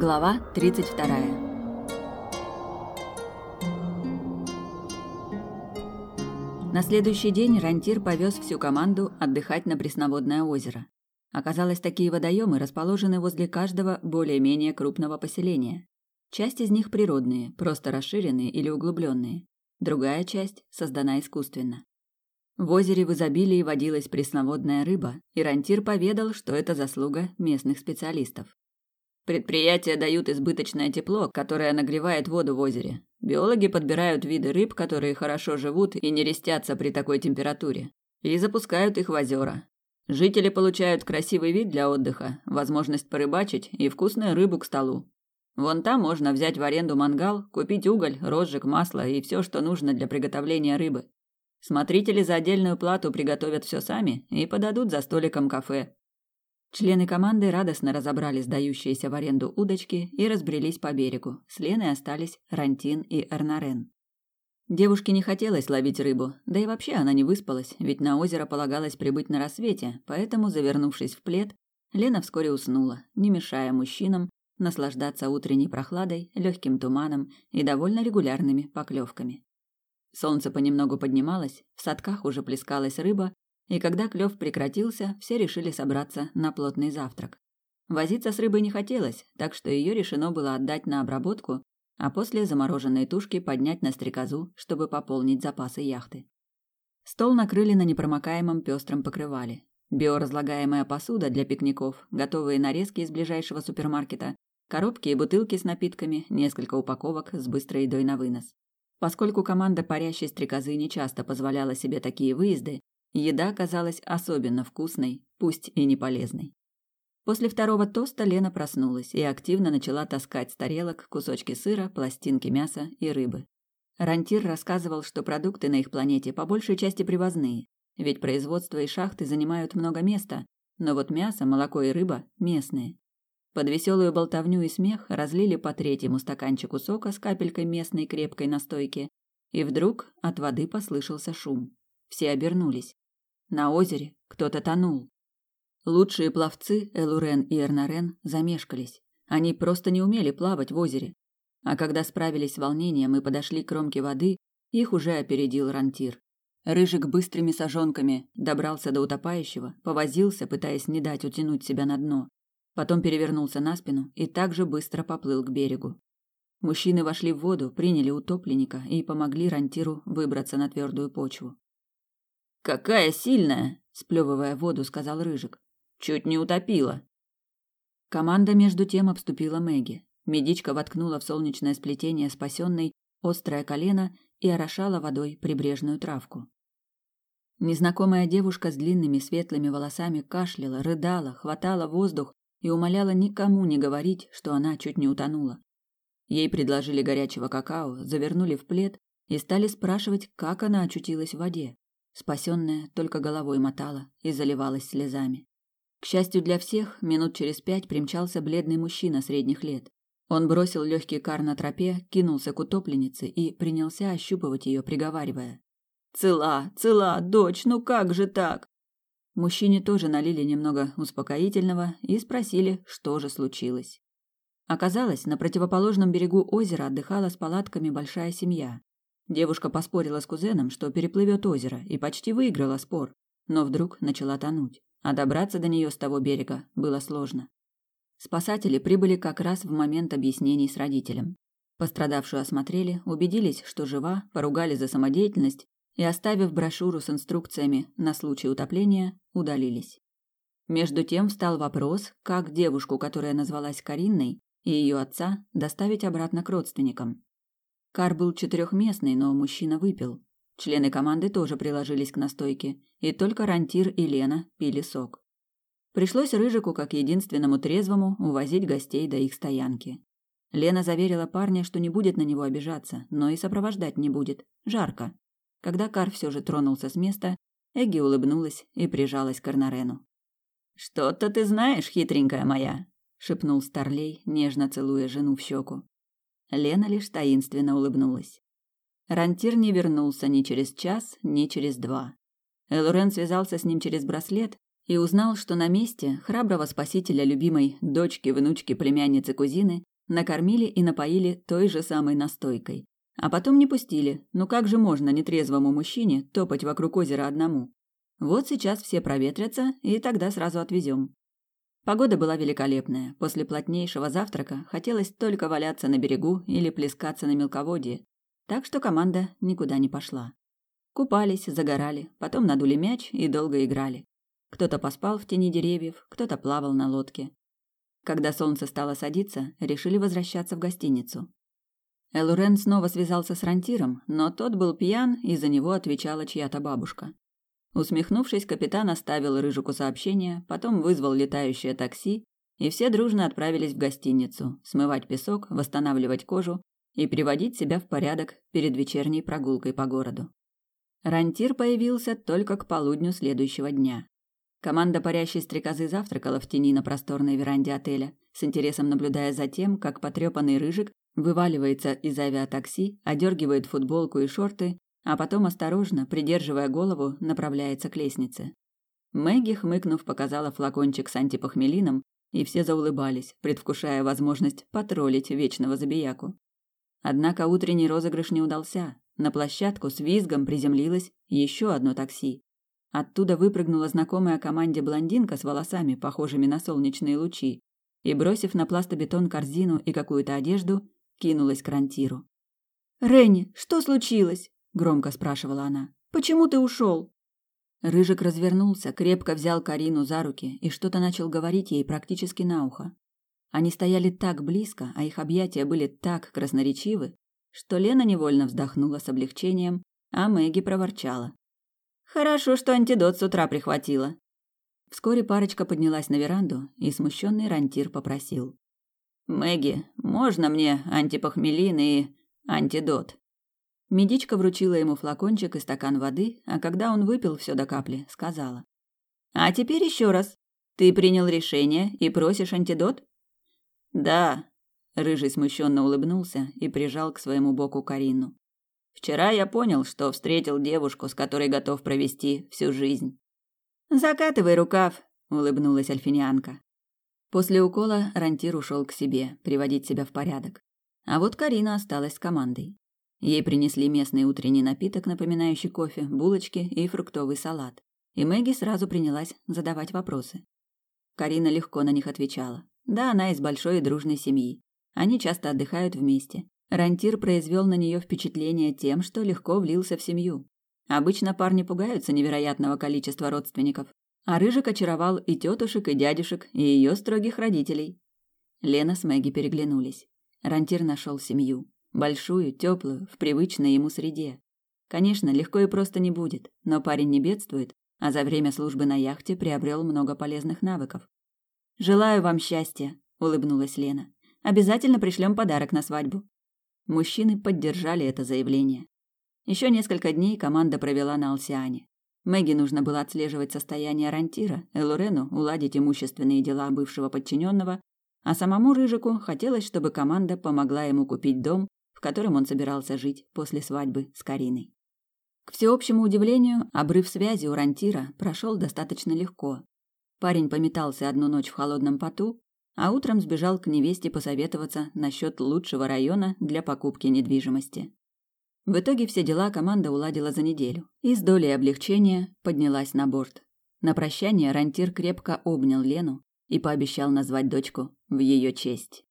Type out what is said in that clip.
Глава 32. На следующий день Рантир повез всю команду отдыхать на пресноводное озеро. Оказалось, такие водоемы расположены возле каждого более-менее крупного поселения. Часть из них природные, просто расширенные или углубленные. Другая часть создана искусственно. В озере в изобилии водилась пресноводная рыба, и Рантир поведал, что это заслуга местных специалистов. Предприятия дают избыточное тепло, которое нагревает воду в озере. Биологи подбирают виды рыб, которые хорошо живут и не рестятся при такой температуре, и запускают их в озера. Жители получают красивый вид для отдыха, возможность порыбачить и вкусную рыбу к столу. Вон там можно взять в аренду мангал, купить уголь, розжиг, масло и все, что нужно для приготовления рыбы. Смотрители за отдельную плату приготовят все сами и подадут за столиком кафе. Члены команды радостно разобрали сдающиеся в аренду удочки и разбрелись по берегу. С Леной остались Рантин и Эрнарен. Девушке не хотелось ловить рыбу, да и вообще она не выспалась, ведь на озеро полагалось прибыть на рассвете, поэтому, завернувшись в плед, Лена вскоре уснула, не мешая мужчинам наслаждаться утренней прохладой, легким туманом и довольно регулярными поклевками. Солнце понемногу поднималось, в садках уже плескалась рыба, и когда клев прекратился, все решили собраться на плотный завтрак. Возиться с рыбой не хотелось, так что ее решено было отдать на обработку, а после замороженные тушки поднять на стрекозу, чтобы пополнить запасы яхты. Стол накрыли на непромокаемом пестром покрывале. Биоразлагаемая посуда для пикников, готовые нарезки из ближайшего супермаркета, коробки и бутылки с напитками, несколько упаковок с быстрой едой на вынос. Поскольку команда парящей стрекозы нечасто позволяла себе такие выезды, Еда казалась особенно вкусной, пусть и не полезной. После второго тоста Лена проснулась и активно начала таскать с тарелок кусочки сыра, пластинки мяса и рыбы. Рантир рассказывал, что продукты на их планете по большей части привозные, ведь производство и шахты занимают много места, но вот мясо, молоко и рыба местные. Под веселую болтовню и смех разлили по третьему стаканчику сока с капелькой местной крепкой настойки, и вдруг от воды послышался шум. Все обернулись. На озере кто-то тонул. Лучшие пловцы Элурен и Эрнарен замешкались. Они просто не умели плавать в озере. А когда справились с волнением и подошли к кромке воды, их уже опередил Рантир. Рыжик быстрыми сажонками добрался до утопающего, повозился, пытаясь не дать утянуть себя на дно. Потом перевернулся на спину и также быстро поплыл к берегу. Мужчины вошли в воду, приняли утопленника и помогли Рантиру выбраться на твердую почву. Какая сильная, сплевывая воду, сказал Рыжик. Чуть не утопила. Команда между тем обступила Мэгги. Медичка воткнула в солнечное сплетение спасенной острое колено и орошала водой прибрежную травку. Незнакомая девушка с длинными светлыми волосами кашляла, рыдала, хватала воздух и умоляла никому не говорить, что она чуть не утонула. Ей предложили горячего какао, завернули в плед и стали спрашивать, как она очутилась в воде. Спасенная только головой мотала и заливалась слезами. К счастью для всех, минут через пять примчался бледный мужчина средних лет. Он бросил легкий кар на тропе, кинулся к утопленнице и принялся ощупывать ее, приговаривая. «Цела, цела, дочь, ну как же так?» Мужчине тоже налили немного успокоительного и спросили, что же случилось. Оказалось, на противоположном берегу озера отдыхала с палатками большая семья. Девушка поспорила с кузеном, что переплывет озеро, и почти выиграла спор, но вдруг начала тонуть, а добраться до нее с того берега было сложно. Спасатели прибыли как раз в момент объяснений с родителем. Пострадавшую осмотрели, убедились, что жива, поругали за самодеятельность и, оставив брошюру с инструкциями на случай утопления, удалились. Между тем встал вопрос, как девушку, которая назвалась Каринной, и ее отца доставить обратно к родственникам. Кар был четырехместный, но мужчина выпил. Члены команды тоже приложились к настойке, и только Рантир и Лена пили сок. Пришлось Рыжику, как единственному трезвому, увозить гостей до их стоянки. Лена заверила парня, что не будет на него обижаться, но и сопровождать не будет. Жарко. Когда Кар все же тронулся с места, Эгги улыбнулась и прижалась к Арнарену. «Что-то ты знаешь, хитренькая моя», — шепнул Старлей, нежно целуя жену в щеку. Лена лишь таинственно улыбнулась. Рантир не вернулся ни через час, ни через два. Элурен связался с ним через браслет и узнал, что на месте храброго спасителя любимой дочки, внучки, племянницы, кузины накормили и напоили той же самой настойкой. А потом не пустили. Ну как же можно нетрезвому мужчине топать вокруг озера одному? Вот сейчас все проветрятся, и тогда сразу отвезем. Погода была великолепная. После плотнейшего завтрака хотелось только валяться на берегу или плескаться на мелководье. Так что команда никуда не пошла. Купались, загорали, потом надули мяч и долго играли. Кто-то поспал в тени деревьев, кто-то плавал на лодке. Когда солнце стало садиться, решили возвращаться в гостиницу. Элурен снова связался с Рантиром, но тот был пьян, и за него отвечала чья-то бабушка. Усмехнувшись, капитан оставил Рыжику сообщение, потом вызвал летающее такси, и все дружно отправились в гостиницу смывать песок, восстанавливать кожу и приводить себя в порядок перед вечерней прогулкой по городу. Рантир появился только к полудню следующего дня. Команда парящей стрекозы завтракала в тени на просторной веранде отеля, с интересом наблюдая за тем, как потрепанный рыжик вываливается из авиатакси, одергивает футболку и шорты а потом осторожно, придерживая голову, направляется к лестнице. Мэгги, хмыкнув, показала флакончик с антипохмелином, и все заулыбались, предвкушая возможность потроллить вечного забияку. Однако утренний розыгрыш не удался. На площадку с визгом приземлилось еще одно такси. Оттуда выпрыгнула знакомая команде блондинка с волосами, похожими на солнечные лучи, и, бросив на пластобетон корзину и какую-то одежду, кинулась к рантиру. «Ренни, что случилось?» Громко спрашивала она. Почему ты ушел? Рыжик развернулся, крепко взял Карину за руки и что-то начал говорить ей практически на ухо. Они стояли так близко, а их объятия были так красноречивы, что Лена невольно вздохнула с облегчением, а Мэгги проворчала: "Хорошо, что антидот с утра прихватила". Вскоре парочка поднялась на веранду, и смущенный рантир попросил: "Мэгги, можно мне антипохмелин и антидот?" Медичка вручила ему флакончик и стакан воды, а когда он выпил все до капли, сказала. «А теперь еще раз. Ты принял решение и просишь антидот?» «Да», — Рыжий смущенно улыбнулся и прижал к своему боку Карину. «Вчера я понял, что встретил девушку, с которой готов провести всю жизнь». «Закатывай рукав», — улыбнулась Альфинианка. После укола Рантир ушел к себе, приводить себя в порядок. А вот Карина осталась с командой. Ей принесли местный утренний напиток, напоминающий кофе, булочки и фруктовый салат. И Мэгги сразу принялась задавать вопросы. Карина легко на них отвечала. Да, она из большой и дружной семьи. Они часто отдыхают вместе. Рантир произвел на нее впечатление тем, что легко влился в семью. Обычно парни пугаются невероятного количества родственников. А Рыжик очаровал и тетушек, и дядюшек, и ее строгих родителей. Лена с Мэгги переглянулись. Рантир нашел семью. Большую, теплую, в привычной ему среде. Конечно, легко и просто не будет, но парень не бедствует, а за время службы на яхте приобрел много полезных навыков. «Желаю вам счастья», — улыбнулась Лена. «Обязательно пришлем подарок на свадьбу». Мужчины поддержали это заявление. Еще несколько дней команда провела на Алсиане. Мэгги нужно было отслеживать состояние Рантира, Элурену уладить имущественные дела бывшего подчиненного, а самому Рыжику хотелось, чтобы команда помогла ему купить дом в котором он собирался жить после свадьбы с Кариной. К всеобщему удивлению, обрыв связи у Рантира прошел достаточно легко. Парень пометался одну ночь в холодном поту, а утром сбежал к невесте посоветоваться насчет лучшего района для покупки недвижимости. В итоге все дела команда уладила за неделю и с долей облегчения поднялась на борт. На прощание Рантир крепко обнял Лену и пообещал назвать дочку в ее честь.